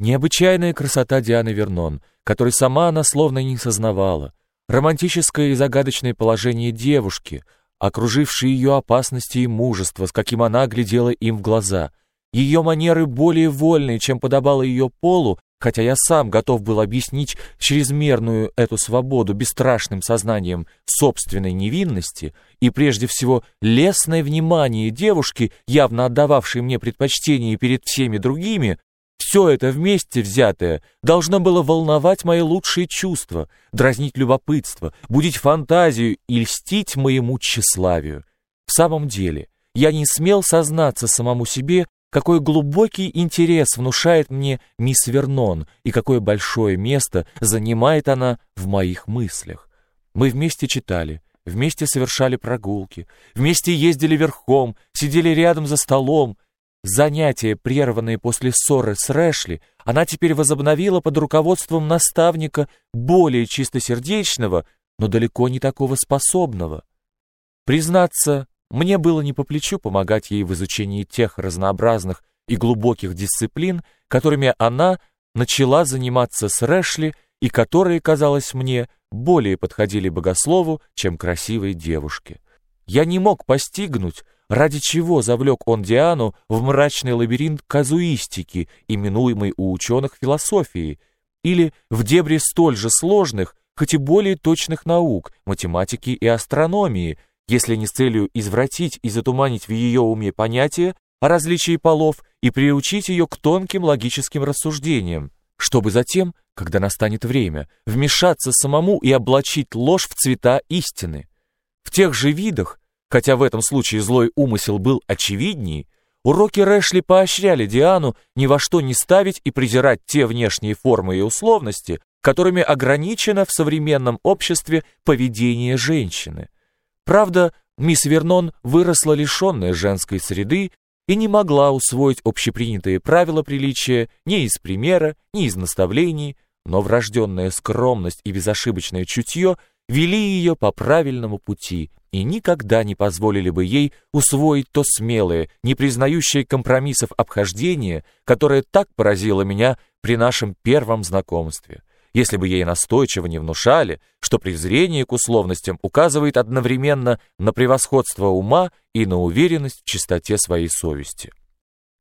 Необычайная красота Дианы Вернон, которой сама она словно не сознавала, романтическое и загадочное положение девушки, окружившие ее опасности и мужество, с каким она глядела им в глаза, ее манеры более вольные, чем подобало ее полу, хотя я сам готов был объяснить чрезмерную эту свободу бесстрашным сознанием собственной невинности и прежде всего лестное внимание девушки, явно отдававшей мне предпочтение перед всеми другими, все это вместе взятое должно было волновать мои лучшие чувства, дразнить любопытство, будить фантазию и льстить моему тщеславию. В самом деле, я не смел сознаться самому себе, какой глубокий интерес внушает мне мисс Вернон и какое большое место занимает она в моих мыслях. Мы вместе читали, вместе совершали прогулки, вместе ездили верхом, сидели рядом за столом. Занятия, прерванные после ссоры с Рэшли, она теперь возобновила под руководством наставника более чистосердечного, но далеко не такого способного. Признаться, мне было не по плечу помогать ей в изучении тех разнообразных и глубоких дисциплин, которыми она начала заниматься с Рэшли и которые, казалось мне, более подходили богослову, чем красивой девушке. Я не мог постигнуть, ради чего завлек он Диану в мрачный лабиринт казуистики, именуемый у ученых философией, или в дебри столь же сложных, хоть и более точных наук, математики и астрономии, если не с целью извратить и затуманить в ее уме понятия о различии полов и приучить ее к тонким логическим рассуждениям, чтобы затем, когда настанет время, вмешаться самому и облачить ложь в цвета истины. В тех же видах, хотя в этом случае злой умысел был очевиднее, уроки Рэшли поощряли Диану ни во что не ставить и презирать те внешние формы и условности, которыми ограничено в современном обществе поведение женщины. Правда, мисс Вернон выросла лишенная женской среды и не могла усвоить общепринятые правила приличия ни из примера, ни из наставлений, но врожденная скромность и безошибочное чутье вели ее по правильному пути и никогда не позволили бы ей усвоить то смелое, не признающее компромиссов обхождение, которое так поразило меня при нашем первом знакомстве если бы ей настойчиво не внушали, что презрение к условностям указывает одновременно на превосходство ума и на уверенность в чистоте своей совести.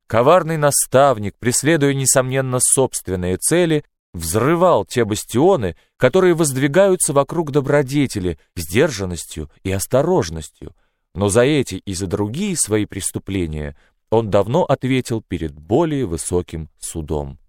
Коварный наставник, преследуя, несомненно, собственные цели, взрывал те бастионы, которые воздвигаются вокруг добродетели сдержанностью и осторожностью, но за эти и за другие свои преступления он давно ответил перед более высоким судом.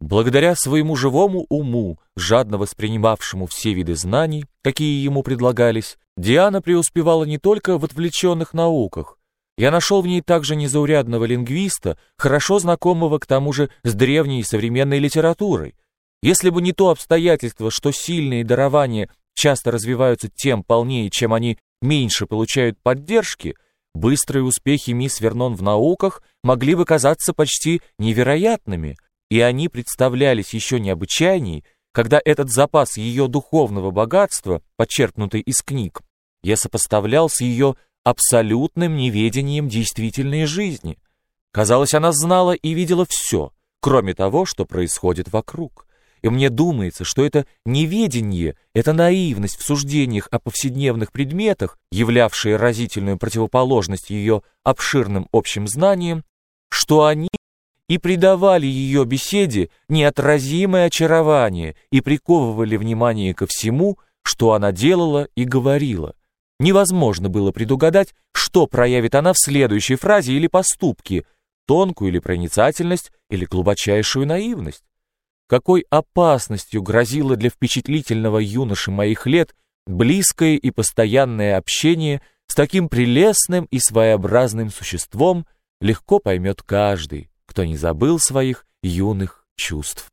Благодаря своему живому уму, жадно воспринимавшему все виды знаний, какие ему предлагались, Диана преуспевала не только в отвлеченных науках. Я нашел в ней также незаурядного лингвиста, хорошо знакомого к тому же с древней и современной литературой. Если бы не то обстоятельство, что сильные дарования часто развиваются тем полнее, чем они меньше получают поддержки, быстрые успехи мисс Вернон в науках могли бы казаться почти невероятными – и они представлялись еще необычайней, когда этот запас ее духовного богатства, подчеркнутый из книг, я сопоставлял с ее абсолютным неведением действительной жизни. Казалось, она знала и видела все, кроме того, что происходит вокруг. И мне думается, что это неведение, эта наивность в суждениях о повседневных предметах, являвшие разительную противоположность ее обширным общим знаниям, что они и придавали ее беседе неотразимое очарование и приковывали внимание ко всему, что она делала и говорила. Невозможно было предугадать, что проявит она в следующей фразе или поступке, тонкую или проницательность, или глубочайшую наивность. Какой опасностью грозило для впечатлительного юноши моих лет близкое и постоянное общение с таким прелестным и своеобразным существом, легко поймет каждый кто не забыл своих юных чувств.